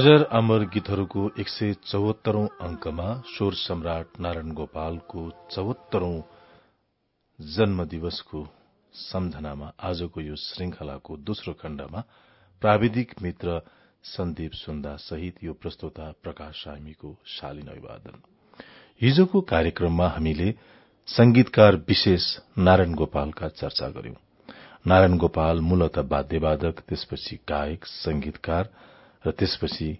अजर अमर गीतहरूको एक सय चौहत्तरौं अंकमा स्वर सम्राट नारायण गोपालको चौहत्तरौं जन्म दिवसको सम्झनामा आजको यो श्रृंखलाको दोस्रो खण्डमा प्राविधिक मित्र सन्दीप सुन्दा सहित यो प्रस्तोता प्रकाश सामीको शालीन अभिवादन। हिजोको कार्यक्रममा हामीले संगीतकार विशेष नारायण गोपालका चर्चा गर्यौं नारायण गोपाल मूलत वाद्यवादक त्यसपछि गायक संगीतकार र त्यसपछि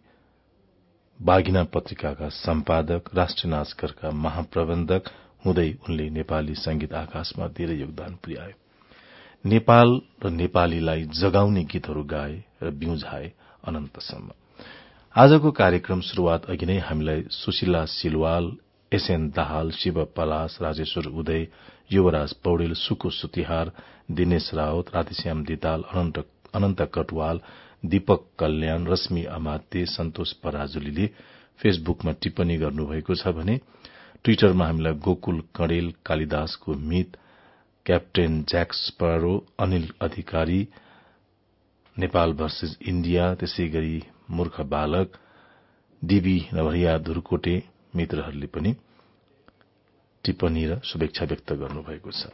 बागिना पत्रिकाका सम्पादक राष्ट्रिय नाचघरका महाप्रबन्धक हुँदै उनले नेपाली संगीत आकाशमा धेरै योगदान पुर्याए। नेपाल र नेपालीलाई जगाउने गीतहरू गाए र बिउझाए अनन्तसम्म। आजको कार्यक्रम शुरूआत अघि नै हामीलाई सुशीला सिलवाल एसएन दाहाल शिव पलास राजेश्वर उदय युवराज पौडेल सुको सुतिहार दिनेश रावत राधेश्याम दिताल अनन्त कटवाल दीपक कल्याण रश्मि अमात्य सन्तोष पराजुलीले फेसबुकमा टिप्पणी गर्नुभएको छ भने ट्वीटरमा हामीलाई गोकुल कणेल कालिदासको मित क्याप्टेन ज्याक्स परारो अनिल अधिकारी नेपाल भर्सेस इण्डिया त्यसै गरी मूर्ख बालक डीबी नभरिया धुरकोटे मित्रहरूले पनि टिप्पणी र शुभेच्छा व्यक्त गर्नुभएको छ।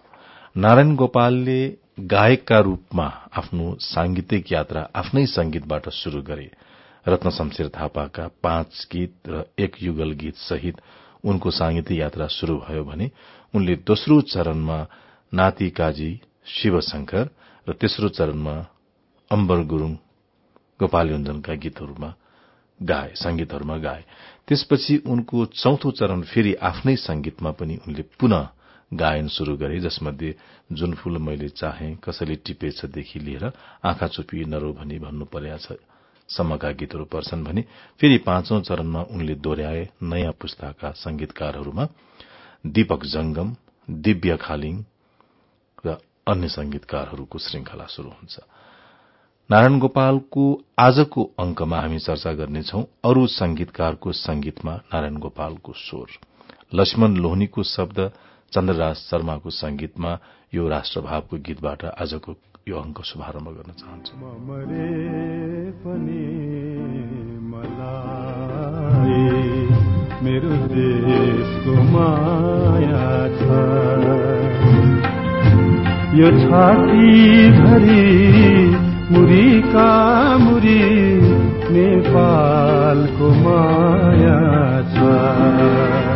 नारायण गोपालले गायकका रूपमा आफ्नो सांगीतिक यात्रा आफ्नै संगीतबाट शुरू गरे। रत्न शमशेर थापाका पाँच गीत र एक युगल गीत सहित उनको सांगीतिक यात्रा शुरू भयो भने उनले दोस्रो चरणमा नाति काजी शिवशंकर र तेस्रो चरणमा अम्बर गुरूङ गोपाल योजनका गीतहरूमा गाए संगीतहरूमा गाए। त्यसपछि उनको चौथो चरण फेरि आफ्नै संगीतमा पनि उनले पुनः गायन शुरू गरे जसमध्ये जुन फूल मैले चाहे कसैले टिपेछदेखि लिएर आँखा चुपी नरो भनी भन्नु पर्या छ। सम्मका गीतहरू पर्छन् भने फेरि पाँचौं चरणमा उनले दोहोऱ्याए नयाँ पुस्ताका संगीतकारहरूमा दीपक जंगम दिव्य खालिङ र अन्य संगीतकारहरूको श्रृंखला शुरू हुन्छ। नारायण गोपालको आजको अंकमा हामी चर्चा गर्नेछौ अरू संगीतकारको संगीतमा नारायण गोपालको स्वर। लक्ष्मण लोहनीको शब्द चन्द्रराज शर्माको संगीतमा यो राष्ट्रभावको गीतबाट आजको यो अंक शुभारम्भ गर्न चाहन्छु। मेरो देशको माया छ। यो छाती भरी मुरीका मुरी नेपालको माया छ।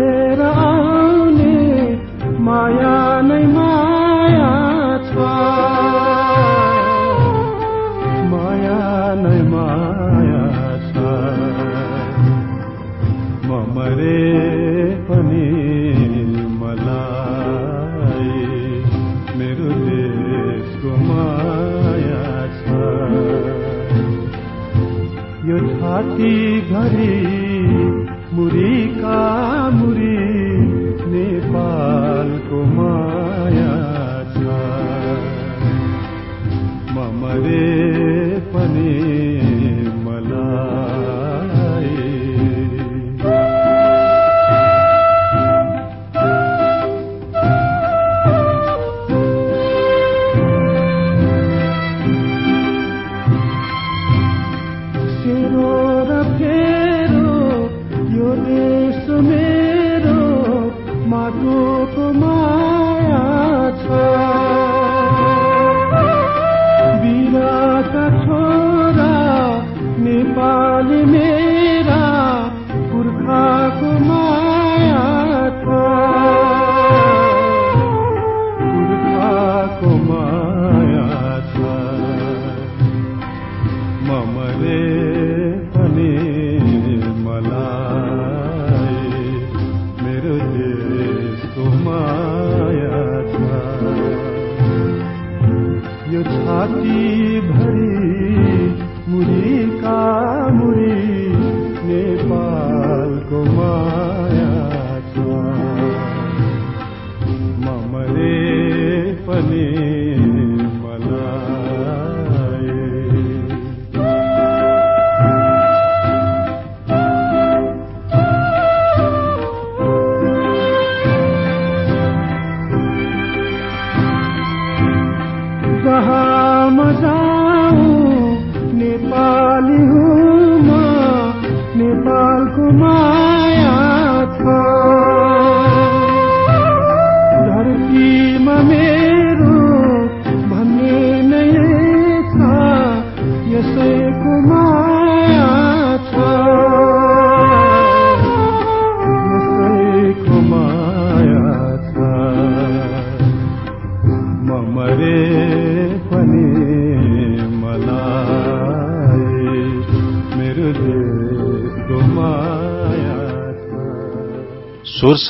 लुकेर आउने माया नै माया छ। माया नै माया छ। म मरे पनि मलाई मेरो देशको माया छ। यो छाती घरी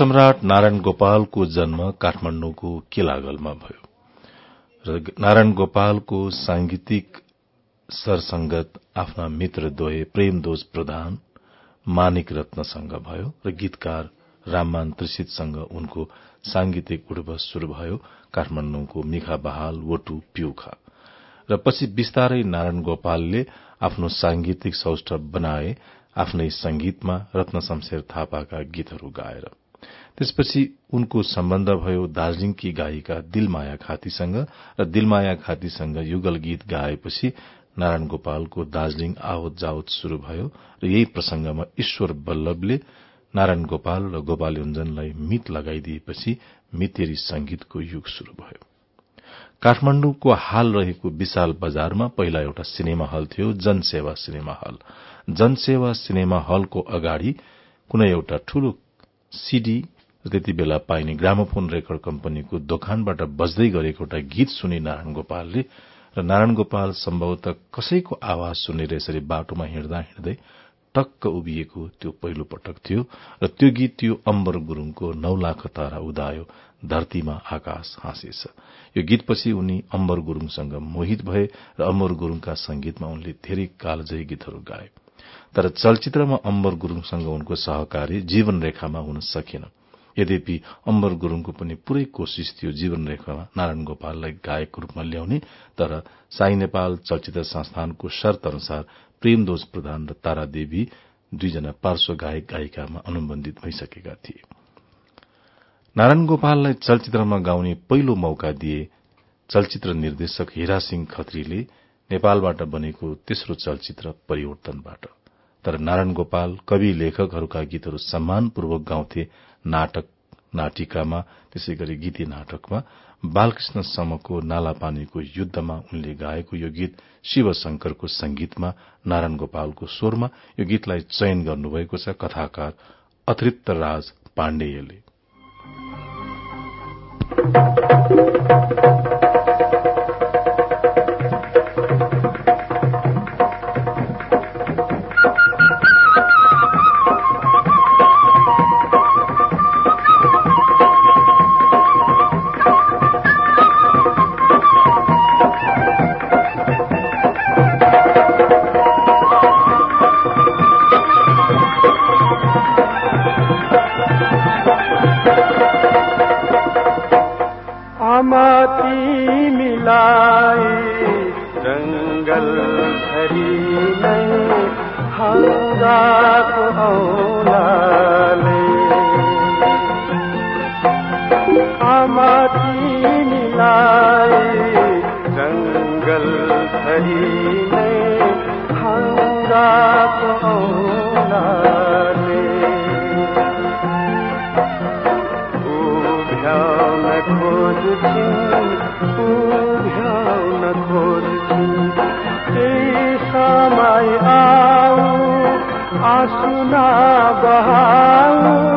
सम्राट नारायण गोपालको जन्म काठमाण्डुको किलागलमा भयो र नारायण गोपालको सांगीतिक सरसंगत आफ्ना मित्र द्वय प्रेमदोज प्रधान मानिक रत्नसँग भयो र गीतकार राममान त्रिषितसँग उनको सांगीतिक उठबस शुरू भयो काठमाण्डुको मिखा बहाल वटु प्युखा। र पछि विस्तारै नारायण गोपालले आफ्नो सांगीतिक सौष्ठव बनाए आफ्नै संगीतमा रत्न शमशेर थापाका गीतहरू गाएर। त्यसपछि उनको सम्बन्ध भयो दार्जीलिङकी गायिका दिलमाया खातीसँग र दिलमाया खातीसँग युगल गीत गाएपछि नारायण गोपालको दार्जीलिङ आवत जावत शुरू भयो र यही प्रसंगमा ईश्वर बल्लभले नारायण गोपाल र गोपाल योञ्जनलाई मित लगाइदिएपछि मितेरी संगीतको युग शुरू भयो। काठमाण्डुको हाल रहेको विशाल बजारमा पहिला एउटा सिनेमा हल थियो जनसेवा सिनेमा हल। जनसेवा सिनेमा हलको अगाडि कुनै एउटा ठूलो सीडी त्यति बेला पाइने ग्रामोफोन रेकर्ड कम्पनीको दोकानबाट बज्दै गरेको एउटा गीत सुनि नारायण गोपालले र नारायण गोपाल सम्भवत कसैको आवाज सुनेर यसरी बाटोमा हिँड्दा हिँड्दै टक्क उभिएको त्यो पहिलो पटक थियो र त्यो गीत त्यो अम्बर गुरूङको नौ लाख तारा उदायो धरतीमा आकाश हाँसेछ। यो गीतपछि उनी अम्बर गुरूङसँग मोहित भए र अम्बर गुरूङका संगीतमा उनले धेरै कालजयी गीतहरू गाए। तर चलचित्रमा अम्बर गुरूङसँग उनको सहकारी जीवन रेखामा हुन सकेन। यद्यपि अम्बर गुरूङको पनि पूरै कोशिश थियो जीवन रेखामा नारायण गोपाललाई गायकको रूपमा ल्याउने तर साई नेपाल चलचित्र संस्थानको शर्त अनुसार प्रेमदोज प्रधान र तारा देवी दुईजना पार्श्व गायक गायिकामा अनुबन्धित भइसकेका थिए। नारायण गोपाललाई चलचित्रमा गाउने पहिलो मौका दिए चलचित्र निर्देशक हिरा सिंह खत्रीले नेपालबाट बनेको तेस्रो चलचित्र परिवर्तनबाट। तर नारायण गोपाल कवि लेखकहरूका गीतहरू सम्मानपूर्वक गाउँथे। नाटक नाटिकामा त्यसै गरी गीती नाटकमा। बालकृष्ण समको नालापानीको युद्धमा उनले गाएको यो गीत शिवशंकरको संगीतमा नारायण गोपालको स्वरमा यो गीतलाई चयन गर्नुभएको छ कथाकार अतिरिक्त राज पाण्डेयले। लाई जंगल भरी नहीं हंगा को लाले हमारी लाई जंगल भरी नहीं हंगा को आसुना बहाओ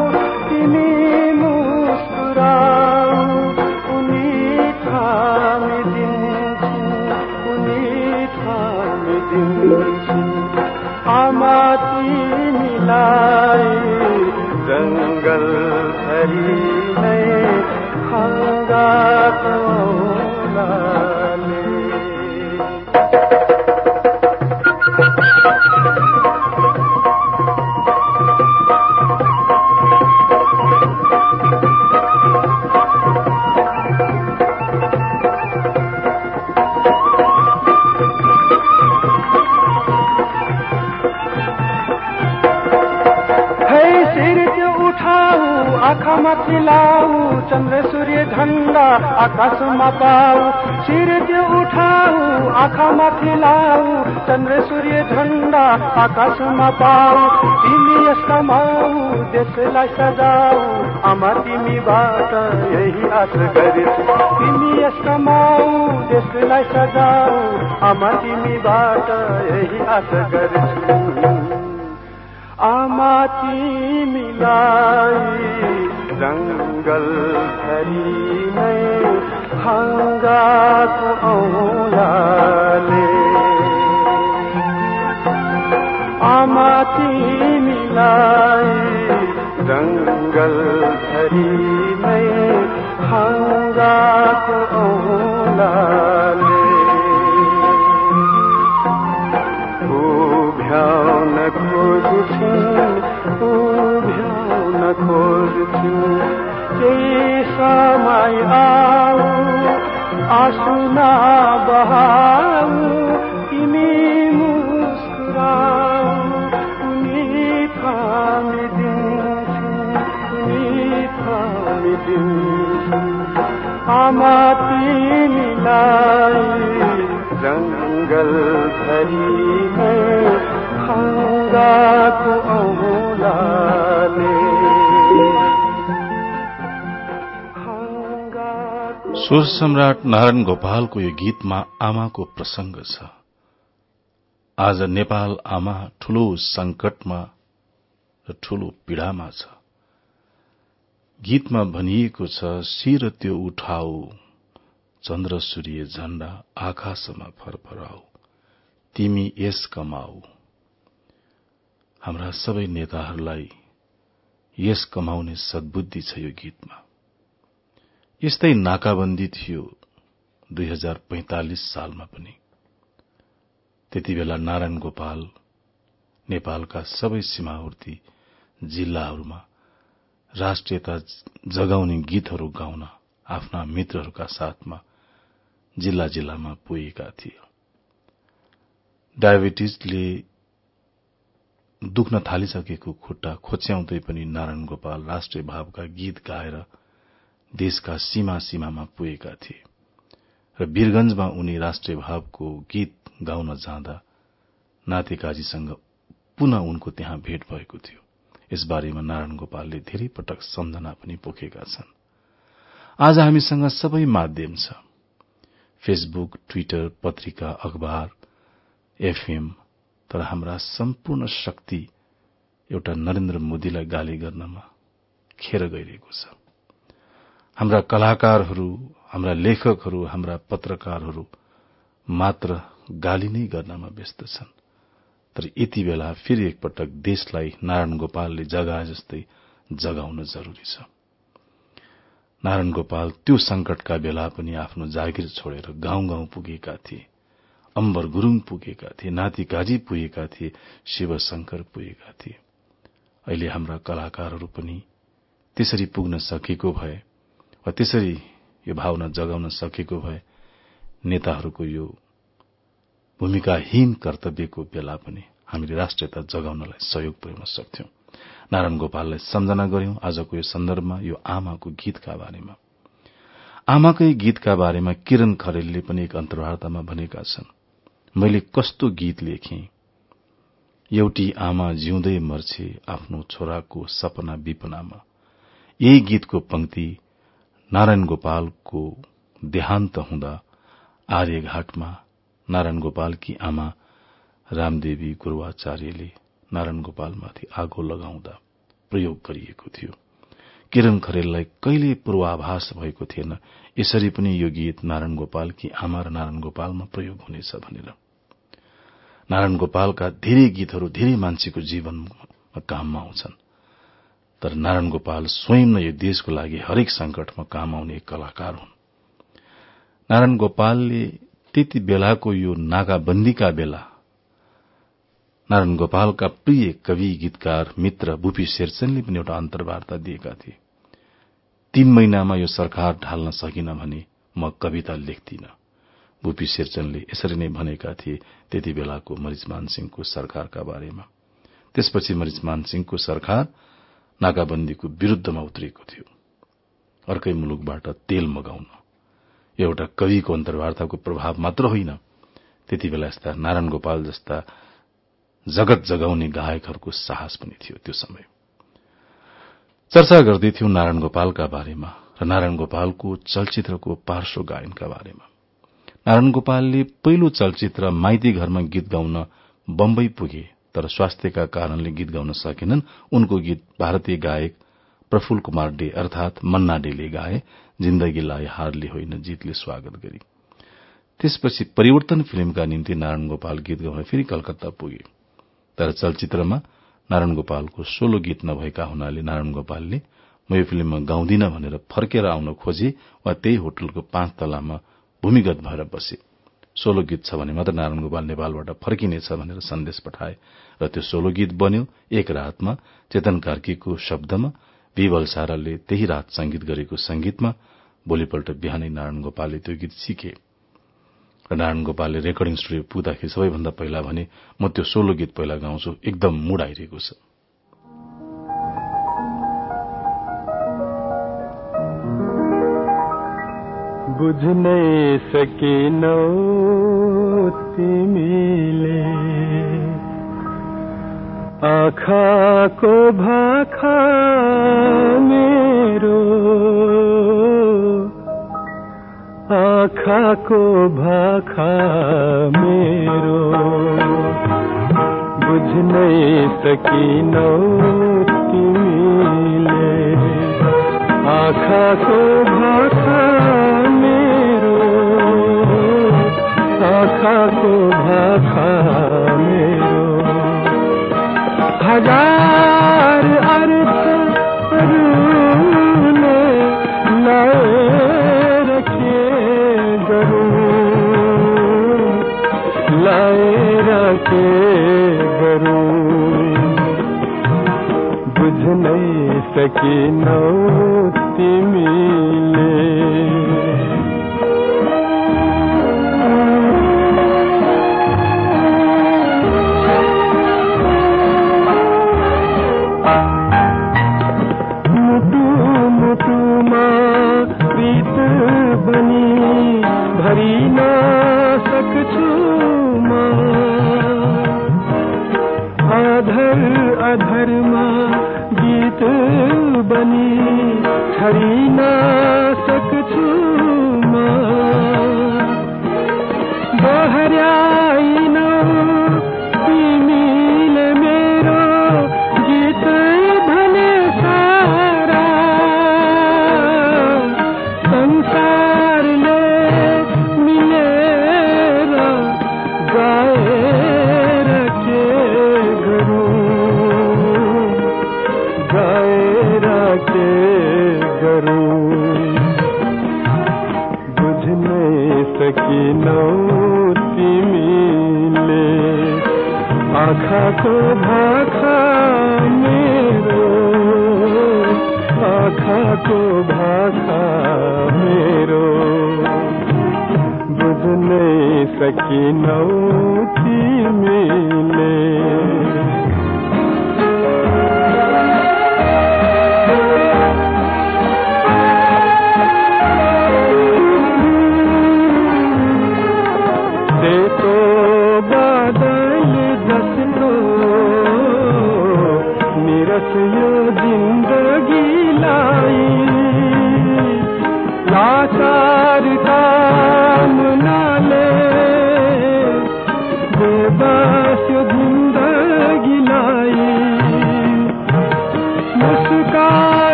आँखामा खिलाऊ चन्द्र सूर्य झण्डा आकाशमा पाऊ शिर त्यो उठाऊ आँखामा खिलाऊ चन्द्र सूर्य झण्डा आकाशमा पाऊ तिमी यस कमाऊ देशलाई सजाऊ आमा तिमीबाट यही आश गरेछु तिमी यस कमाऊ देशलाई सजाऊ आमा तिमीबाट यही आश गरेछु आमा तिमीलाई जङ्गल भरि नै हङ्गाको औलाले आमा तिमीलाई जङ्गल भरि स्वर सम्राट नारायण गोपालको यो गीतमा आमाको प्रसंग छ। आज नेपाल आमा ठूलो संकटमा र ठूलो पीड़ामा छ। गीतमा भनिएको छ शिर त्यो उठाऊ चन्द्र सूर्य झण्डा आकाशमा फरफराऊ तिमी यस कमाऊ। हाम्रा सबै नेताहरूलाई यस कमाउने सद्बुद्धि छ यो गीतमा। यस्तै नाकाबन्दी थियो दुई हजार पैंतालिस सालमा पनि। त्यति बेला नारायण गोपाल नेपालका सबै सीमावर्ती जिल्लाहरूमा राष्ट्रियता जगाउने गीतहरू गाउन आफ्ना मित्रहरूका साथमा जिल्ला जिल्लामा पुगेका थिए। डायबिटिजले दुख्न थालिसकेको खुट्टा खोच्याउँदै पनि नारायण गोपाल राष्ट्रिय भावका गीत गाएर देशका सीमा सीमामा पुगेका थिए र वीरगंजमा उनी राष्ट्रिय भावको गीत गाउन जाँदा नातेकाजीसँग पुनः उनको त्यहाँ भेट भएको थियो। यसबारेमा नारायण गोपालले धेरै पटक सम्झना पनि पोखेका छन्। आज हामीसँग सबै माध्यम छ। फेसबुक ट्विटर पत्रिका अखबार एफएम तर हाम्रा सम्पूर्ण शक्ति एउटा नरेन्द्र मोदीलाई गाली गर्नमा खेर गइरहेको छ। हाम्रा कलाकारहरू हाम्रा लेखकहरू हाम्रा पत्रकारहरू मात्र गाली नै गर्नमा व्यस्त छन्। तर यति बेला फेरि एकपटक देशलाई नारायण गोपालले जगाए जस्तै जगाउन जरूरी छ। नारायण गोपाल त्यो संकटका बेला पनि आफ्नो जागिर छोडेर गाउँ गाउँ पुगेका थिए। अम्बर गुरूङ पुगेका थिए नाति काजी पुगेका थिए शिवशंकर पुगेका थिए। अहिले हाम्रा कलाकारहरू पनि त्यसरी पुग्न सकेको भए वा त्यसरी यो भावना जगाउन सकेको भए नेताहरूको यो भूमिकाहीन कर्तव्यको बेला पनि हामीले राष्ट्रियता जगाउनलाई सहयोग पुर्याउन सक्थ्यौं। नारायण गोपाललाई सम्झना गर्यौं आजको यो सन्दर्भमा यो आमाको गीतका बारेमा। आमाकै गीतका बारेमा किरण खरेलले पनि एक अन्तर्वार्तामा भनेका छन् मैले कस्तो गीत लेखे? एउटी आमा जिउँदै मर्छे आफ्नो छोराको सपना विपनामा यही गीतको पंक्ति नारायण गोपालको देहान्त हुँदा आर्यघाटमा नारायण गोपालकी आमा रामदेवी गुरूवाचार्यले नारायण गोपालमाथि आगो लगाउँदा प्रयोग गरिएको थियो। किरण खरेललाई कहिले पूर्वाभास भएको थिएन। यसरी पनि यो गीत नारायण गोपालकी आमा र नारायण गोपालमा प्रयोग हुनेछ भनेर। नारायण गोपालका धेरै गीतहरू धेरै मान्छेको जीवनमा काममा आउँछन्। तर नारायण गोपाल स्वयं नै यो देशको लागि हरेक संकटमा काम आउने कलाकार हुन्। नारायण गोपालले त्यति बेलाको यो नाकाबन्दीका बेला नारायण गोपालका प्रिय कवि गीतकार मित्र बुपी शेरचनले पनि एउटा अन्तर्वार्ता दिएका थिए। तीन महिनामा यो सरकार ढाल्न सकिन भने म कविता लेख्दिन। बुपी शेरचनले यसरी नै भनेका थिए त्यति बेलाको मरिचमान सिंहको सरकारका बारेमा। त्यसपछि मरिचमान सिंहको सरकार नाकाबन्दीको विरूद्धमा उत्रिएको थियो। अर्कै मुलुकबाट तेल मगाउन। एउटा कविको अन्तर्वार्ताको प्रभाव मात्र होइन। त्यति बेला यस्ता नारायण गोपाल जस्ता जगत जगाउने गायकहरूको साहस पनि थियो त्यो समय। चर्चा गर्दैथ्यौं नारायण गोपालका बारेमा र नारायण गोपालको चलचित्रको पार्श्व गायनका बारेमा। नारायण गोपालले पहिलो चलचित्र माइती घरमा गीत गाउन बम्बई पुगे। तर स्वास्थ्यका कारणले गीत गाउन सकेनन्। उनको गीत भारतीय गायक प्रफुल्ल कुमार डे अर्थात मन्ना डेले गाए। जिन्दगीलाई हारले होइन जीतले स्वागत गरी। त्यसपछि परिवर्तन फिल्मका निम्ति नारायण गोपाल गीत गाउन फेरि कलकत्ता पुगे। तर चलचित्रमा नारायण गोपालको सोलो गीत नभएका हुनाले नारायण गोपालले म यो फिल्ममा गाउँदिन भनेर फर्केर आउन खोजे वा त्यही होटलको पाँच तलामा भूमिगत भएर बसे। सोलो गीत छ भने मात्र नारायण गोपाल नेपालबाट फर्किनेछ भनेर सन्देश पठाए र त्यो सोलो गीत बन्यो एक रातमा चेतन कार्कीको शब्दमा विवल साराले त्यही रात संगीत गरेको संगीतमा भोलिपल्ट बिहानै नारायण गोपालले त्यो गीत सिके। र नारायण गोपालले रेकर्डिङ स्टुडियो पुग्दाखेरि सबैभन्दा पहिला भने म त्यो सोलो गीत पहिला गाउँछु एकदम मुड आइरहेको छ। बुझ्नै सकिनौ तिमीले। आँखाको भाखा मेरो। आँखाको भाखा मेरो। बुझ्नै सकिनौ तिमीले। आँखाको भाखा आँखाको भाखा मेरो। हजार अर्थहरूले लाएर के गरौँ। लाएर के गरौँ। बुझ्नै सकिनौ तिमीले। खरी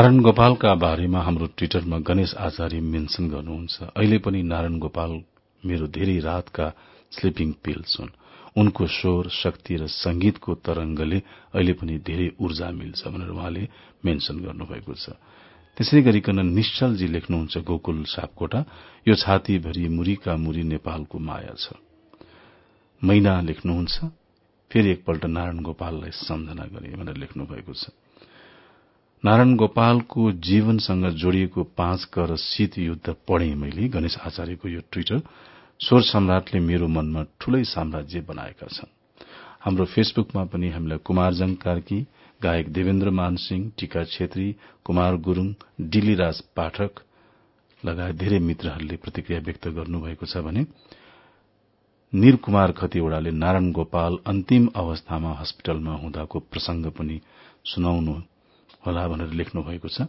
नारायण गोपालका बारेमा हाम्रो ट्विटरमा गणेश आचार्य मेन्सन गर्नुहुन्छ। अहिले पनि नारायण गोपाल मेरो धेरै रातका स्लिपिङ पिल्स हुन्। उनको स्वर शक्ति र संगीतको तरंगले अहिले पनि धेरै ऊर्जा मिल्छ भनेर उहाँले मेन्शन गर्नुभएको छ। त्यसै गरिकन निश्चलजी लेख्नुहुन्छ गोकुल सापकोटा यो छातीभरि मुरीका मुरी नेपालको माया छ। मैना लेख्नुहुन्छ फेरि एकपल्ट नारायण गोपाललाई सम्झना गरे भनेर लेख्नु भएको छ। नारायण गोपालको जीवनसँग जोडिएको पाँच कर शीत युद्ध पढे मैले गणेश आचार्यको यो ट्वीटर। स्वर सम्राटले मेरो मनमा ठूलै साम्राज्य बनाएका छन्। हाम्रो फेसबुकमा पनि हामीलाई कुमारजङ कार्की गायक देवेन्द्र मानसिंह टीका छेत्री कुमार गुरूङ डिलीराज पाठक लगायत धेरै मित्रहरूले प्रतिक्रिया व्यक्त गर्नुभएको छ भने निर कुमार खतिवड़ाले नारायण गोपाल अन्तिम अवस्थामा हस्पिटलमा हुँदाको प्रसंग पनि सुनाउनु होला भनेर लेख्नु भएको छ।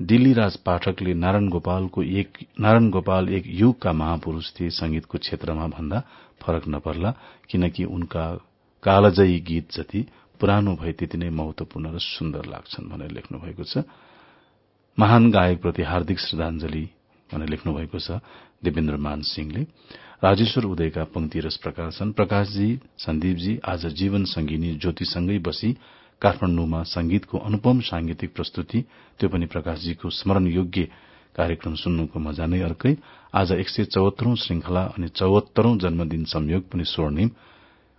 दिल्लीराज पाठकले नारायण गोपालको एक नारायण गोपाल एक युगका महापुरूष थिए संगीतको क्षेत्रमा भन्दा फरक नपर्ला किनकि उनका कालजयी गीत जति पुरानो भए त्यति नै महत्वपूर्ण र सुन्दर लाग्छन् भनेर लेख्नु भएको छ। महान गायकप्रति हार्दिक श्रद्धांजलि भनेर लेख्नु भएको छ देवेन्द्र मान सिंहले। राजेश्वर उदयका पंक्ति रस प्रकाशन प्रकाशजी सन्दीपजी आज जीवन संगिनी ज्योतिसँगै बसी काठमाण्डुमा संगीतको अनुपम सांगीतिक प्रस्तुति त्यो पनि प्रकाशजीको स्मरण योग्य कार्यक्रम सुन्नुको मजा नै अर्कै। आज एक सय चौहत्तरौं श्रृंखला अनि चौहत्तरौं जन्मदिन संयोग पनि स्वर्णिम।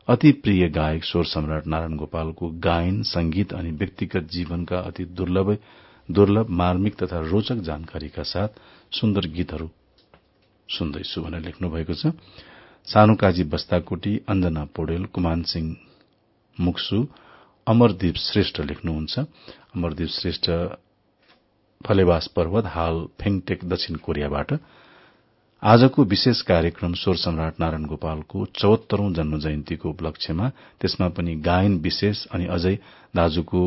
अति प्रिय गायक स्वर सम्राट नारायण गोपालको गायन संगीत अनि व्यक्तिगत जीवनका अति दुर्लभ दुर्लभ मार्मिक तथा रोचक जानकारीका साथ सुन्दर गीतहरू सुन्दैछु भनेर लेख्नु भएको छ। सानुकाजी बस्ताकोटी अञ्जना पौडेल कुमान सिंह मुक्सु अमरदीप श्रेष्ठ लेख्नुहुन्छ। अमरदीप श्रेष्ठ फलेवास पर्वत हाल फेङटेक दक्षिण कोरियाबाट। आजको विशेष कार्यक्रम स्वर सम्राट नारायण गोपालको चौहत्तरौं जन्म जयन्तीको उपलक्ष्यमा त्यसमा पनि गायन विशेष अनि अझै दाजुको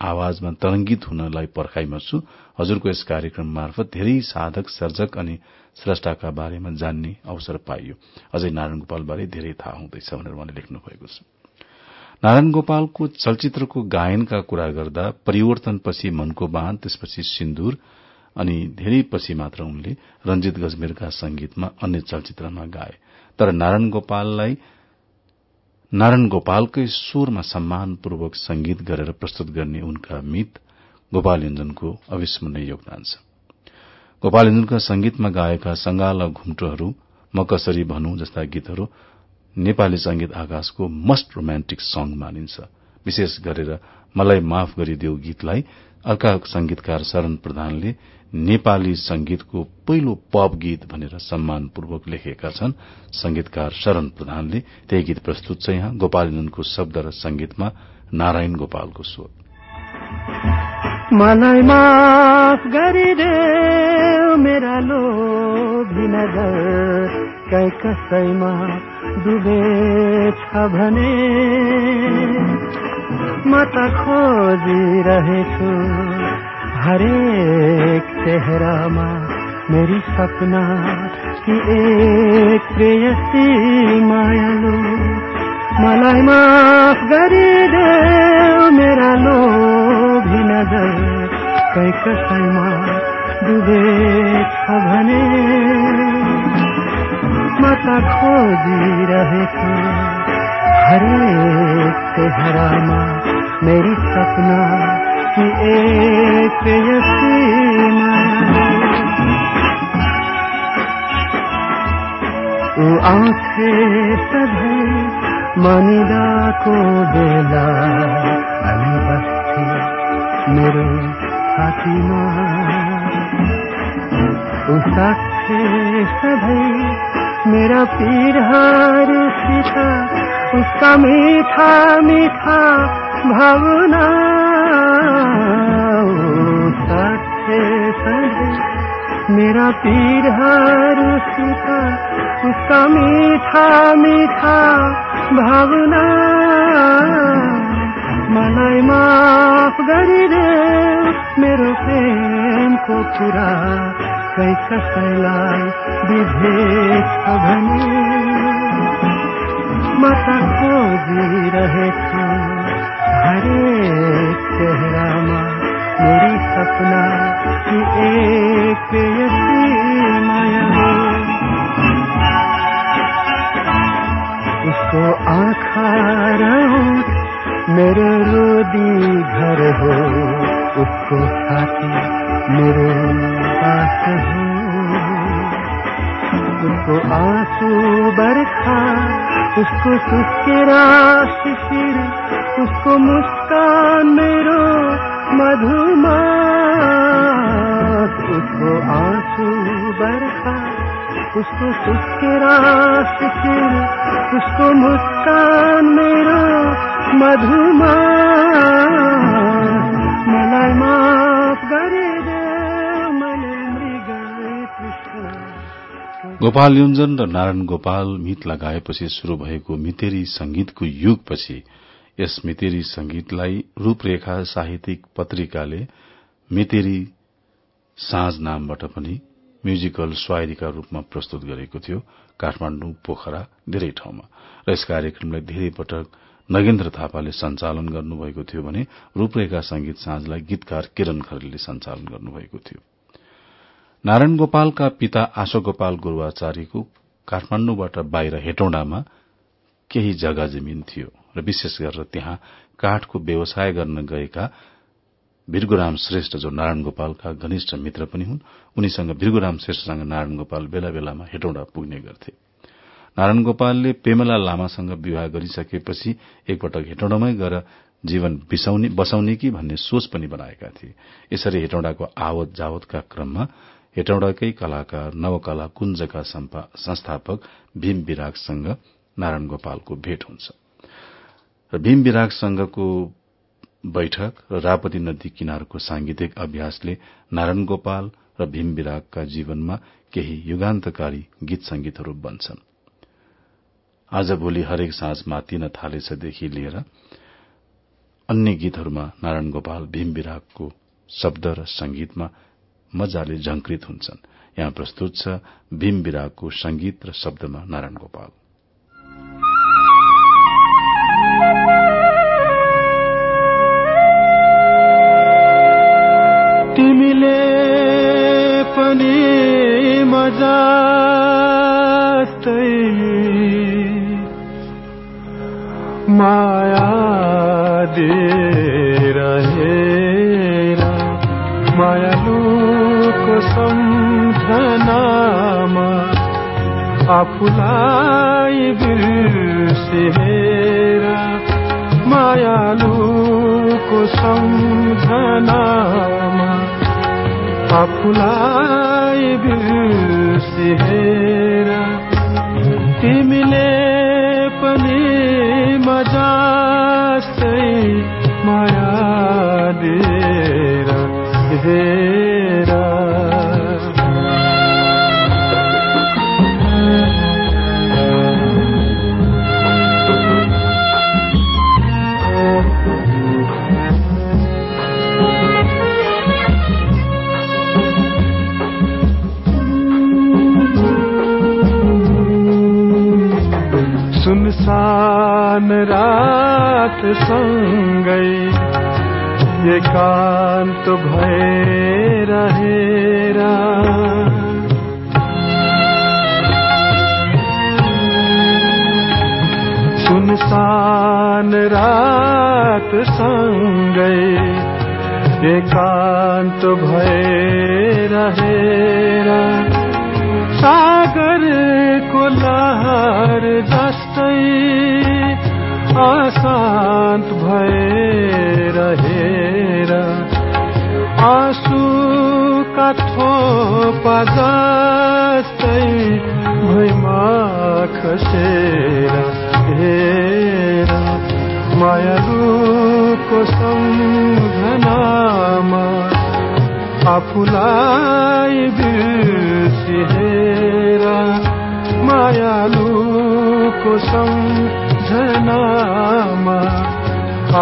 आवाजमा तरंगित हुनलाई पर्खाइमा छु हजुरको यस कार्यक्रम मार्फत धेरै साधक सर्जक अनि श्रष्टाका बारेमा जान्ने अवसर पाइयो। अझै नारायण गोपालबारे धेरै थाहा हुँदैछ भनेर उहाँले लेख्नु भएको छ। नारायण गोपालको चलचित्रको गायनका कुरा गर्दा परिवर्तनपछि मनको बाँध त्यसपछि सिन्दूर अनि धेरै पछि मात्र उनले रंजित गजमेरका संगीतमा अन्य चलचित्रमा गाए। तर नारायण गोपाललाई नारायण गोपालकै स्वरमा सम्मानपूर्वक संगीत गरेर प्रस्तुत गर्ने उनका मित गोपाल योजनको अविस्मरणीय योगदान छ। गोपाल योजनका संगीतमा गाएका संगाला घुम्टोहरू म कसरी भनौं जस्ता गीतहरू नेपाली संगीत आकाशको मस्ट रोमान्टिक सङ मानिन्छ। विशेष गरेर मलाई माफ गरिदेऊ गीतलाई अर्का संगीतकार शरण प्रधानले नेपाली संगीतको पहिलो पप गीत भनेर सम्मानपूर्वक लेखेका छन्। संगीतकार शरण प्रधानले त्यही गीत प्रस्तुत छ यहाँ। गोपालनन्दको शब्द र संगीतमा नारायण गोपालको स्वर। मलाई माफ मेरा कै कसैमा डुबेछ भने म त खोजिरहेछु हरेक चेहरामा मेरी सपना कि एक प्रेयसी मायालु। मलाई माफ गरिदे मेरा लोभी नजर। कै कसैमा डुबेछ भने म त खोजिरहेछु हरेक चेहरामा मेरी सपना की एक यसी ऊ आँखे सधैँ मनिदाको बेला। अनि बस्थे मेरो छातीमा ऊ साक्षे सधैँ मेरा पीरहरूसित उसका मीठा मीठा भावना। साक्षे सधैँ मेरा पीरहरूसित उसका मीठा मीठा भावना। मलाई माफ गरिदे मेरो प्रेमको कुरा कै कसैलाई बिझेछ भने म त खोजिरहेछु हरेक चेहरामा मेरी सपना कि एक माया उसको आँखा मेरो रोदी घर हो उसको साथी मेरो बास हो उसको आँसू बरखा, उसको सुस्केरा शिशिर उसको मुस्कान मेरो मधुमा उसको आँसू बरखा, उसको सुस्केरा शिशिर उसको मुस्कान मेरो मधुमा गोपाल युञ्जन र नारायण गोपाल मित लगाएपछि शुरू भएको मितेरी संगीतको युगपछि यस मितेरी संगीतलाई रूपरेखा साहित्यिक पत्रिकाले मितेरी साँझ नामबाट पनि म्युजिकल स्वायरीका रूपमा प्रस्तुत गरेको थियो। काठमाण्डु पोखरा धेरै ठाउँमा। र यस कार्यक्रमलाई धेरै पटक नगेन्द्र थापाले सञ्चालन गर्नुभएको थियो भने रूपरेखा संगीत साँझलाई गीतकार किरण खरेलले सञ्चालन गर्नुभएको थियो। नारायण गोपालका पिता आशो गोपाल गुरूवाचार्यको काठमाण्डुबाट बाहिर हेटौँडामा केही जग्गा जमिन थियो र विशेष गरेर त्यहाँ काठको व्यवसाय गर्न गएका भिरगुराम श्रेष्ठ जो नारायण गोपालका घनिष्ठ मित्र पनि हुन् उनीसँग भिरगुराम श्रेष्ठसँग नारायण गोपाल बेला बेलामा हेटौँडा पुग्ने गर्थे। नारायण गोपालले पेमला लामासँग विवाह गरिसकेपछि एकपटक हेटौँडामै गएर जीवन बसाउने कि भन्ने सोच पनि बनाएका थिए। यसरी हेटौँडाको आवत जावतका क्रममा हेटौँडाकै कलाकार नवकला कुञ्जका संस्थापक भीम विरागसँग नारायण गोपालको भेट हुन्छ। र भीम विराग संघको बैठक र रापती नदी किनारको सांगीतिक अभ्यासले नारायण गोपाल र भीम विरागका जीवनमा केही युगान्तकारी गीत संगीतहरू बन्छन्। आजभोलि हरेक साँझ मातिन थालेछदेखि लिएर अन्य गीतहरूमा नारायण गोपाल भीम विरागको शब्द र संगीतमा मजाले झंकृत हुन्छन्। यहाँ प्रस्तुत छ भीम विरागको संगीत र शब्दमा नारायण गोपाल। तिमीले पनि मजा माया दिरहेर आफूलाई बिर्सेर मायालुको सम्झनामा आफूलाई बिर्सेर तिमीले पनि मजास्तै माया दिएर सुनसान रात सँगै एकान्त भएर सुनसान रात सँगै एकान्त भएर सागरको लहर जस्तै अशान्त भएर हेर। आँसुका थोपा जस्तै भैमा खसेर हेर। मायालुको सम्झनामा आफूलाई बिर्सिएर मायालुको सम्झनामा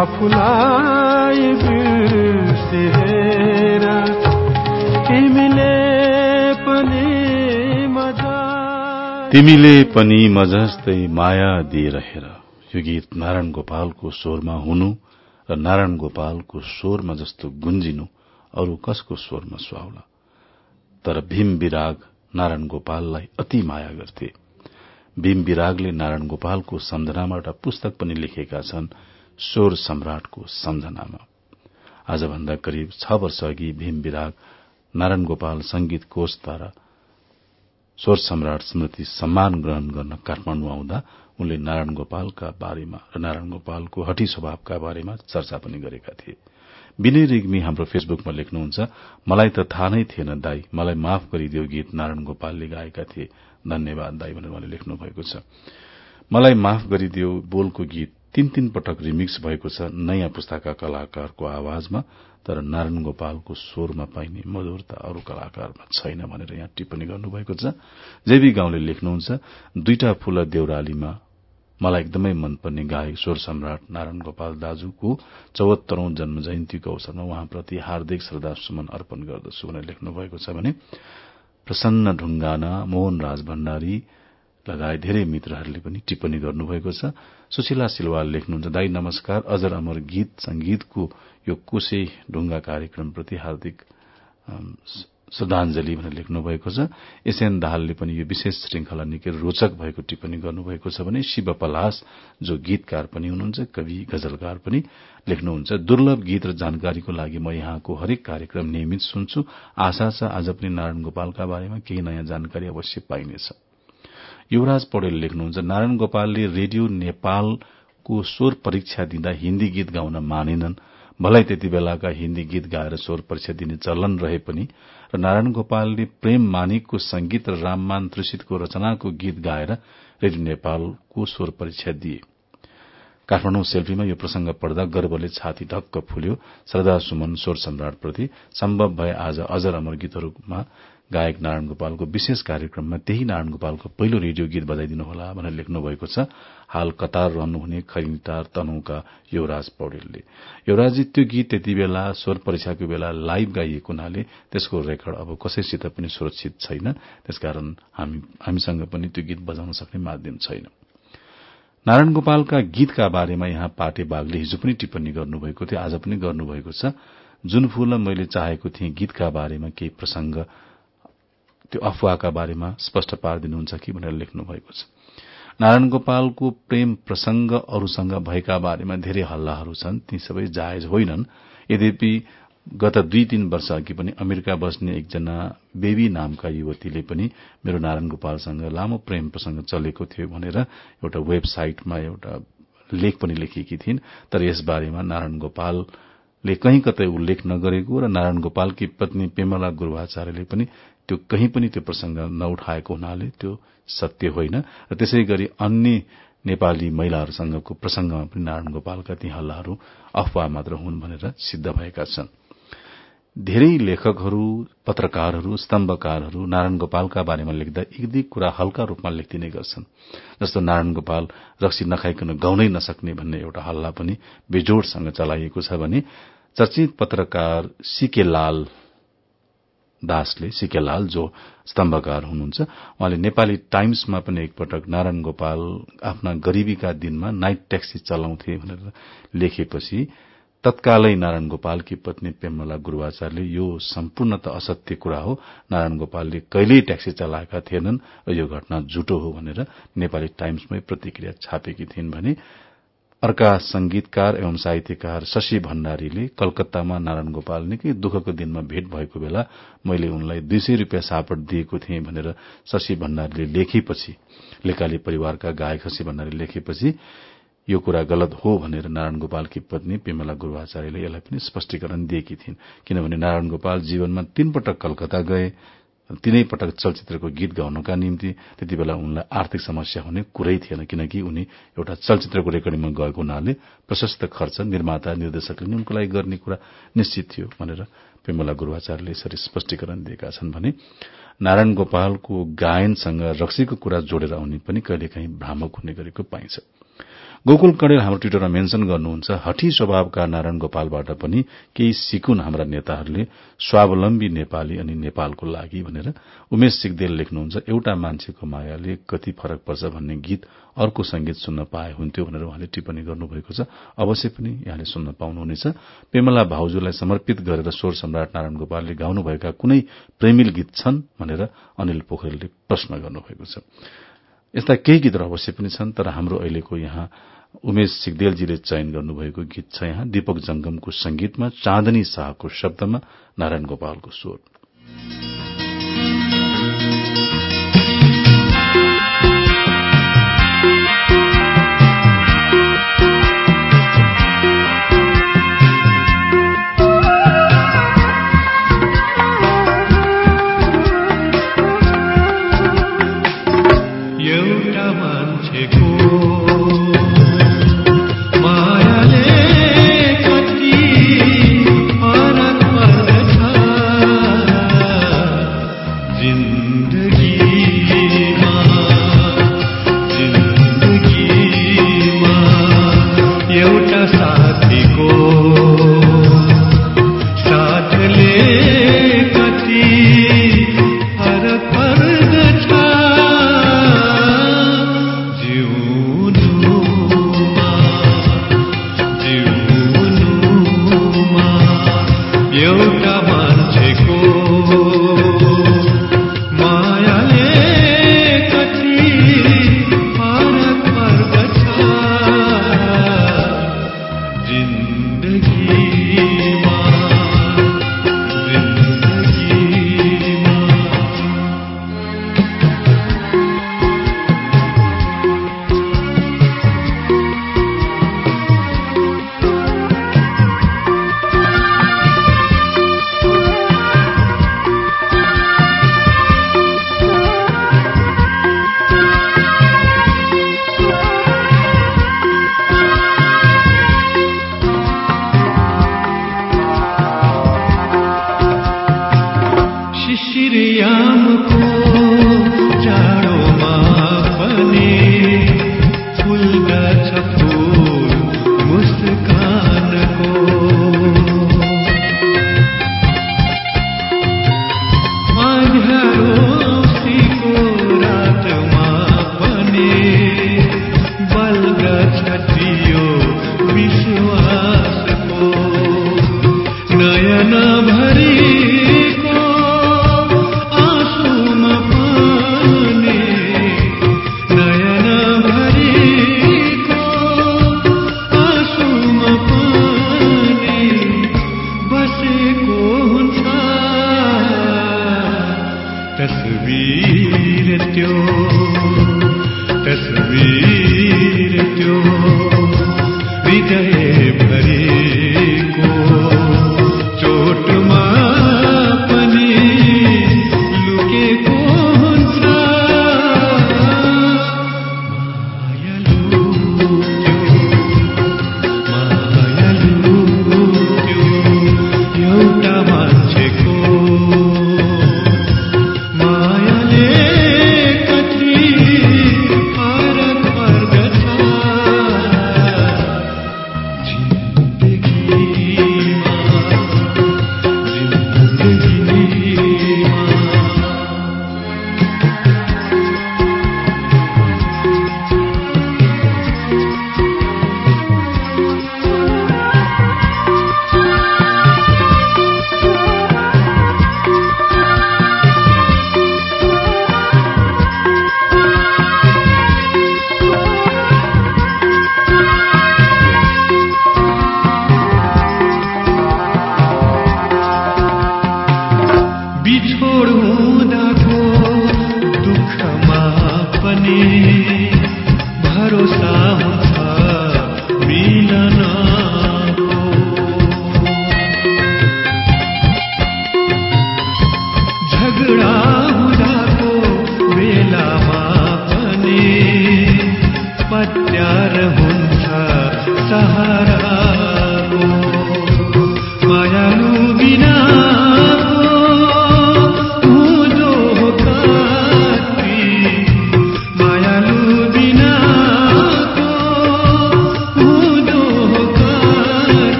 आफूलाई तिमीले पनि मजा तिमीले पनि मजस्तै माया दिइरहेर यो गीत नारायण गोपालको स्वरमा हुनु र नारायण गोपालको स्वरमा जस्तो गुन्जिनु अरू कसको स्वरमा सुहाउला? तर भीम विराग नारायण गोपाललाई अति माया गर्थे। भीम विरागले नारायण गोपालको सम्झनामा एउटा पुस्तक पनि लेखेका छन् स्वर सम्राटको सम्झनामा। आजभन्दा करिब छ वर्ष अघि भीम विराग नारायण गोपाल संगीत कोषद्वारा स्वर सम्राट स्मृति सम्मान ग्रहण गर्न काठमाण्डु आउँदा उनले नारायण गोपालका बारेमा र नारायण गोपालको हठी स्वभावका बारेमा चर्चा पनि गरेका थिए। विनय रेग्मी हाम्रो फेसबुकमा लेख्नुहुन्छ मलाई त थाहा नै थिएन दाई मलाई माफ गरिदियो गीत नारायण गोपालले गाएका थिए। धन्यवाद दाई भनेर उहाँले लेख्नु भएको छ। मलाई माफ गरिदियो बोलको गीत तीन तीन पटक रिमिक्स भएको छ नयाँ पुस्ताका कलाकारको आवाजमा तर नारायण गोपालको स्वरमा पाइने मधुरता अरू कलाकारमा छैन भनेर यहाँ टिप्पणी गर्नुभएको छ। जेबी गाउँले लेख्नुहुन्छ दुईटा फूल देउरालीमा मलाई एकदमै मनपर्ने गायक स्वर सम्राट नारायण गोपाल दाजुको चौहत्तरौं जन्म जयन्तीको अवसरमा उहाँप्रति हार्दिक श्रद्धा सुमन अर्पण गर्दछु भनेर लेख्नु भएको छ भने प्रसन्न ढुङ्गाना मोहन राज भण्डारी लगायत धेरै मित्रहरूले पनि टिप्पणी गर्नुभएको छ। सुशीला सिलवाल लेख्नुहुन्छ दाई नमस्कार अजर अमर गीत संगीतको यो कुशे ढुङ्गा कार्यक्रमप्रति हार्दिक श्रद्धाञ्जली भनेर लेख्नु भएको छ। एसएन दाहालले पनि यो विशेष श्रृंखला निकै रोचक भएको टिप्पणी गर्नुभएको छ भने शिव पलास जो गीतकार पनि हुनुहुन्छ कवि गजलकार पनि लेख्नुहुन्छ। दुर्लभ गीत र जानकारीको लागि म यहाँको हरेक कार्यक्रम नियमित सुन्छु। आशा छ आज पनि नारायण गोपालका बारेमा केही नयाँ जानकारी अवश्य पाइनेछ। युवराज पौडेल लेख्नुहुन्छ नारायण गोपालले रेडियो नेपालको स्वर परीक्षा दिँदा हिन्दी गीत गाउन मानेनन्। भलै त्यति बेलाका हिन्दी गीत गाएर स्वर परीक्षा दिने चलन रहे पनि र नारायण गोपालले प्रेम मानिकको संगीत र राममान त्रिषितको रचनाको गीत गाएर रेडियो नेपालको स्वर परीक्षा दिए। काठमाडौँ सेल्फीमा यो प्रसंग पढ्दा गर्वले छाती ढक्क फुल्यो। श्रद्धा सुमन स्वर सम्राटप्रति सम्भव भए आज अजर अमर गीतहरूमा गायक नारायण गोपालको विशेष कार्यक्रममा त्यही नारायण गोपालको पहिलो रेडियो गीत बजाइदिनुहोला भनेर लेख्नु भएको छ। हाल कतार रहनुहुने खरिटार तनहुका युवराज पौडेलले। युवराजी त्यो गीत त्यति बेला स्वर परीक्षाको बेला लाइभ गाइएको हुनाले त्यसको रेकर्ड अब कसैसित पनि सुरक्षित छैन। त्यसकारण हामीसँग पनि त्यो गीत बजाउन सक्ने माध्यम छैन। नारायण गोपालका गीतका बारेमा यहाँ पाटे बागले हिजो पनि टिप्पणी गर्नुभएको थियो आज पनि गर्नुभएको छ। जुन फूल मैले चाहेको थिएँ गीतका बारेमा केही प्रसंग त्यो अफवाहका बारेमा स्पष्ट पारिदिनुहुन्छ कि भनेर लेख्नु भएको छ। नारायण गोपालको प्रेम प्रसंग अरूसँग भएका बारेमा धेरै हल्लाहरू छन् ती सबै जायज होइनन्। यद्यपि गत दुई तीन वर्ष अघि पनि अमेरिका बस्ने एकजना बेबी नामका युवतीले पनि मेरो नारायण गोपालसँग लामो प्रेम प्रसंग चलेको थियो भनेर एउटा वेबसाइटमा एउटा लेख पनि लेखेकी थिइन्। तर यसबारेमा नारायण गोपालले कहीँ कतै उल्लेख नगरेको र नारायण गोपालकी पत्नी पेमला गुरूवाचार्यले पनि त्यो कहीँ पनि त्यो प्रसंग नउठाएको हुनाले त्यो सत्य होइन। र त्यसै गरी अन्य नेपाली महिलाहरूसँगको प्रसंगमा पनि नारायण गोपालका ती हल्लाहरू अफवाह मात्र हुन् भनेर सिद्ध भएका छन्। धेरै लेखकहरू पत्रकारहरू स्तम्भकारहरू नारायण गोपालका बारेमा लेख्दा एक दुई कुरा हल्का रूपमा लेखिदिने गर्छन् जस्तो नारायण गोपाल रक्सी नखाइकन गाउनै नसक्ने भन्ने एउटा हल्ला पनि बेजोड़सँग चलाइएको छ भने चर्चित पत्रकार सीके लाल दासले सिकेलाल जो स्तम्भकार हुनुहुन्छ उहाँले नेपाली टाइम्समा पनि एकपटक नारायण गोपाल आफ्ना गरीबीका दिनमा नाइट ट्याक्सी चलाउँथे भनेर लेखेपछि तत्कालै नारायण गोपालकी पत्नी पेमला गुरूवाचार्यले यो सम्पूर्ण त असत्य कुरा हो नारायण गोपालले कहिल्यै ट्याक्सी चलाएका थिएनन् र यो घटना झुटो हो भनेर नेपाली टाइम्समै प्रतिक्रिया छापेकी थिइन् भने अर्का संगीतकार एवं साहित्यकार शशी भण्डारीले कलकत्तामा नारायण गोपाल निकै दुःखको दिनमा भेट भएको बेला मैले उनलाई दुई सय रूपियाँ सापट दिएको थिएँ भनेर शशी भण्डारीले लेखेपछि लेकाली परिवारका गायक शशी भण्डारी लेखेपछि यो कुरा गलत हो भनेर नारायण गोपालकी पत्नी पेमला गुरूवाचार्यले यसलाई पनि स्पष्टीकरण दिएकी थिइन्। किनभने नारायण गोपाल जीवनमा तीन पटक कलकत्ता गए तीनै पटक चलचित्रको गीत गाउनका निम्ति त्यति बेला उनलाई आर्थिक समस्या हुने कुरै थिएन किनकि उनी एउटा चलचित्रको रेकर्डिङमा गएको हुनाले प्रशस्त खर्च निर्माता निर्देशकले उनको लागि गर्ने कुरा निश्चित थियो भनेर पेमला गुरूवाचार्यले यसरी स्पष्टीकरण दिएका छन् भने नारायण गोपालको गायनसँग रक्सीको कुरा जोडेर आउने पनि कहिलेकाहीँ भ्रामक हुने गरेको पाइन्छ। गोकुल कणेल हाम्रो ट्विटरमा मेन्शन गर्नुहुन्छ हठी स्वभावका नारायण गोपालबाट पनि केही सिकुन हाम्रा नेताहरूले स्वावलम्बी नेपाली अनि नेपालको लागि भनेर उमेश सिगदेल लेख्नुहुन्छ एउटा मान्छेको मायाले कति फरक पर्छ भन्ने गीत अर्को संगीत सुन्न पाए हुन्थ्यो भनेर उहाँले टिप्पणी गर्नुभएको छ। अवश्य पनि यहाँले सुन्न पाउनुहुनेछ। पेमला भाउजूलाई समर्पित गरेर स्वर सम्राट नारायण गोपालले गाउनुभएका कुनै प्रेमिल गीत छन् भनेर अनिल पोखरेलले प्रश्न गर्नुभएको छ। यस्ता केही गीतहरू अवश्य पनि छन् तर हाम्रो अहिलेको यहाँ उमेश सिगदेलजीले चयन गर्नुभएको गीत छ यहाँ। दीपक जंगमको संगीतमा चाँदनी शाहको शब्दमा नारायण गोपालको स्वर। नयन भर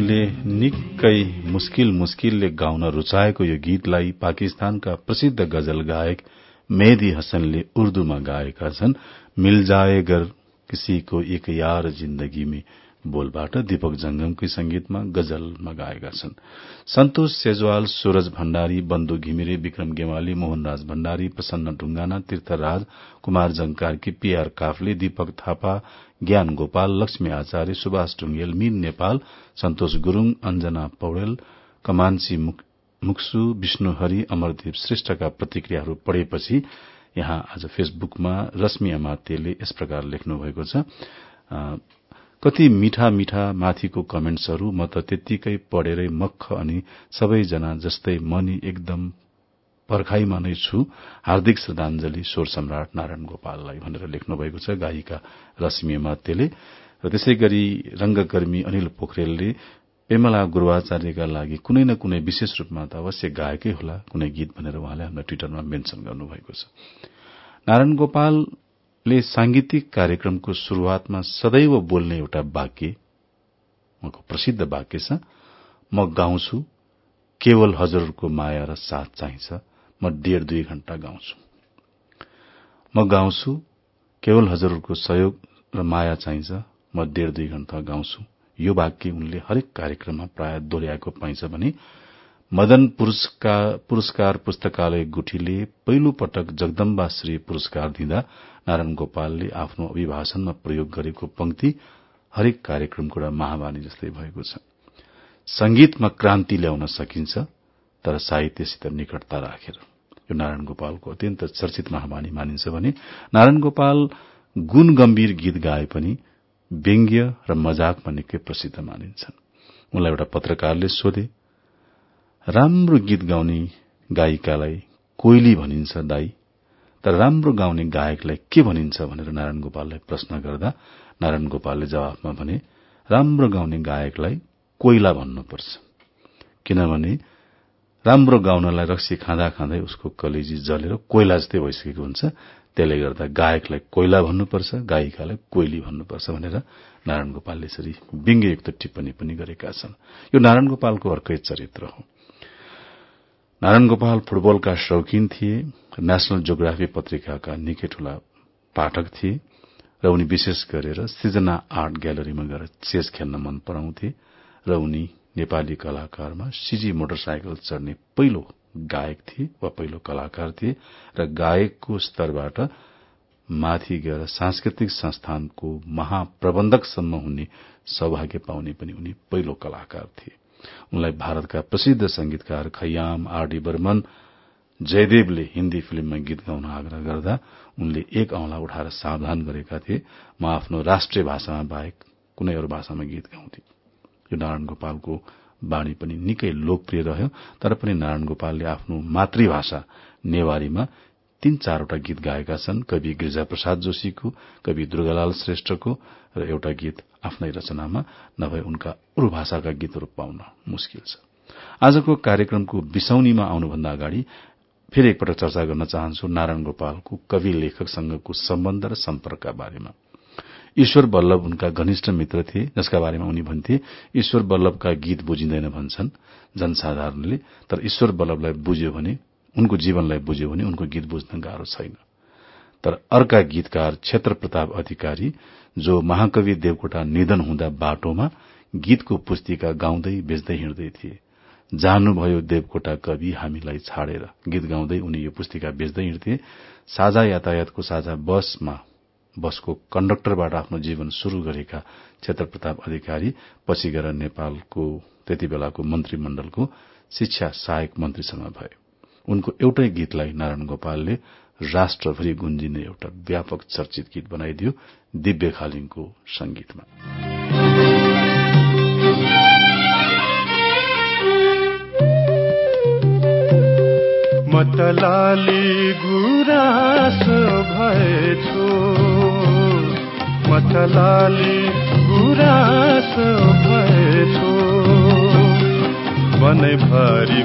स्वयंले निकै मुस्किल मुस्किलले गाउन रुचाएको यो गीतलाई पाकिस्तानका प्रसिद्ध गजल गायक मेहदी हसनले उर्दूमा गाएका छन्। मिल जाएगर किसीको एक यार जिन्दगी में बोलबाट दीपक जंगमकै संगीतमा गजलमा गाएका छन्। सन्तोष सेजवाल सूरज भण्डारी बन्धु घिमिरे विक्रम गेवाली मोहनराज भण्डारी प्रसन्न ढुंगाना तीर्थराज कुमार जंकारकी पीआर काफले दीपक थापा ज्ञान गोपाल लक्ष्मी आचार्य सुभाष ढुंगेल मीन नेपाल सन्तोष गुरूङ अञ्जना पौडेल कमान्सी मुक्सु विष्णुहरि अमरदीप श्रेष्ठका प्रतिक्रियाहरू पढेपछि यहाँ आज फेसबुकमा रश्मि अमात्यले यस प्रकार लेख्नु भएको छ कति मिठा मिठा माथिको कमेन्ट्सहरू म त त्यत्तिकै पढेरै मख अनि सबैजना जस्तै मनी एकदम पर्खाईमा नै छु। हार्दिक श्रद्धाञ्जली स्वर सम्राट नारायण गोपाललाई भनेर लेख्नु भएको छ गायिका रश्मि मात्यले र त्यसै गरी रंगकर्मी अनिल पोखरेलले पेमला गुरूवाचार्यका लागि कुनै न कुनै विशेष रूपमा त अवश्य गाएकै होला कुनै गीत भनेर उहाँले हामीलाई ट्विटरमा मेन्शन गर्नुभएको छ। नारायण गोपाल ले सांगीतिक कार्यक्रमको शुरूआतमा सदैव बोल्ने एउटा वाक्य उहाँको प्रसिद्ध वाक्य छ म गाउँछु केवल हजुरहरूको माया र साथ चाहिन्छ। म डेढ दुई घण्टा गाउँछु। म गाउँछु केवल हजुरहरूको सहयोग र माया चाहिन्छ। म डेढ दुई घण्टा गाउँछु। यो वाक्य उनले हरेक कार्यक्रममा प्राय दोहोऱ्याएको पाइन्छ भने मदन पुरस्कार पुस्तकालय गुठीले पहिलो पटक जगदम्बा श्री पुरस्कार दिँदा नारायण गोपालले आफ्नो अभिभाषणमा प्रयोग गरेको पंक्ति हरेक कार्यक्रमको एउटा महावाणी जस्तै भएको छ। संगीतमा क्रान्ति ल्याउन सकिन्छ तर साहित्यसित निकटता राखेर। यो नारायण गोपालको अत्यन्त चर्चित महावाणी मानिन्छ भने नारायण गोपाल गुण गम्भीर गीत गाए पनि व्यङ्ग्य र मजाकमा निकै प्रसिद्ध मानिन्छन्। उनलाई एउटा पत्रकारले सोधे राम्रो गीत गाउने गायिकालाई कोइली भनिन्छ दाई? तर राम्रो गाउने गायकलाई के भनिन्छ? भनेर नारायण गोपाललाई प्रश्न गर्दा नारायण गोपालले जवाफमा भने राम्रो गाउने गायकलाई कोइला भन्नुपर्छ। किनभने राम्रो गाउनलाई रक्सी खाँदा खाँदै उसको कलेजी जलेर कोइला जस्तै भइसकेको हुन्छ। त्यसले गर्दा गायकलाई कोइला भन्नुपर्छ गायिकालाई कोइली भन्नुपर्छ भनेर नारायण गोपालले यसरी व्यङ्ग्ययुक्त टिप्पणी पनि गरेका छन्। यो नारायण गोपालको अर्कै चरित्र हो। नारायण गोपाल फुटबलका शौकीन थिए नेशनल जोग्राफी पत्रिकाका निकै ठूला पाठक थिए र उनी विशेष गरेर सृजना आर्ट ग्यालरीमा गएर चेस खेल्न मन पराउँथे र उनी नेपाली कलाकारमा सिजी मोटरसाइकल चढ्ने पहिलो गायक थिए वा पहिलो कलाकार थिए र गायकको स्तरबाट माथि गएर सांस्कृतिक संस्थानको महाप्रबन्धकसम्म हुने सौभाग्य पाउने पनि उनी पहिलो कलाकार थिए। उनलाई भारतका प्रसिद्ध संगीतकार खयाम आरडी बर्मन जयदेवले हिन्दी फिल्ममा गीत गाउन आग्रह गर्दा उनले एक औंला उठाएर सावधान गरेका थिए। म आफ्नो राष्ट्रिय भाषामा बाहेक कुनै अरू भाषामा गीत गाउँथे। यो नारायण गोपालको वाणी पनि निकै लोकप्रिय रह्यो तर पनि नारायण गोपालले आफ्नो मातृभाषा नेवारीमा तीन चारवटा गीत गाएका छन् कवि गिरिजाप्रसाद जोशीको कवि दुर्गालाल श्रेष्ठको र एउटा गीत आफ्नै रचनामा नभए उनका अरू भाषाका गीतहरू पाउन मुस्किल छ। आजको कार्यक्रमको बिसौनीमा आउनुभन्दा अगाडि फेरि एकपटक चर्चा गर्न चाहन्छु नारायण गोपालको कवि लेखकसँगको सम्बन्ध र सम्पर्कका बारेमा। ईश्वर बल्लभ उनका घनिष्ठ मित्र थिए जसका बारेमा उनी भन्थे ईश्वर बल्लभका गीत बुझिँदैन भन्छन् जनसाधारणले। तर ईश्वर बल्लभलाई बुझ्यो भने उनको जीवनलाई बुझ्यो भने उनको गीत बुझ्न गाह्रो छैन। तर अर्का गीतकार क्षेत्र प्रताप अधिकारी जो महाकवि देवकोटा निधन हुँदा बाटोमा गीतको पुस्तिका गाउँदै बेच्दै हिँड्दै थिए। जानुभयो देवकोटा कवि हामीलाई छाडेर। गीत गाउँदै उनी यो पुस्तिका बेच्दै हिँड्थे। साझा यातायातको साझा बसमा बसको कण्डक्टरबाट आफ्नो जीवन शुरू गरेका क्षेत्र प्रताप अधिकारी पछि गएर नेपालको त्यति बेलाको मन्त्रीमण्डलको शिक्षा सहायक मन्त्रीसँग भए। उनको एउटै गीतलाई नारायण गोपालले राष्ट्रभरि गुन्जिने एउटा व्यापक चर्चित गीत बनाइदियो दिव्य खालिङको संगीतमा मतलाली गुरास भएछु। मतलाली गुरास भएछु मनैभरि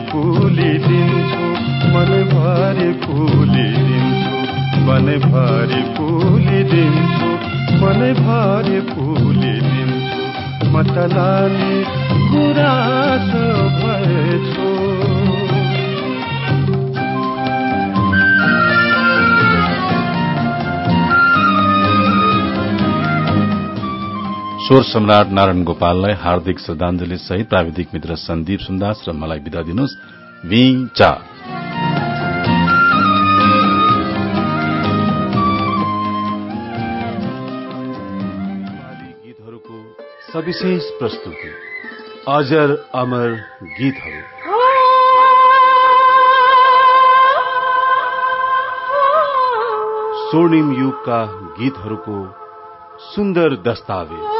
दिन्छु मनैभरि दिन्छु मनैभरि दिन्छु मनैभरि दिन्छु मतलाली गुरास भएछो स्वर सम्राट नारायण गोपाललाई हार्दिक श्रद्धांजलि सहित प्राविधिक मित्र सन्दीप सुन्दास र मलाई विदा दिनुहोस्। सविशेष प्रस्तुति। अजर अमर गीतहरू। स्वर्णिम युगका गीतहरूको सुन्दर दस्तावेज।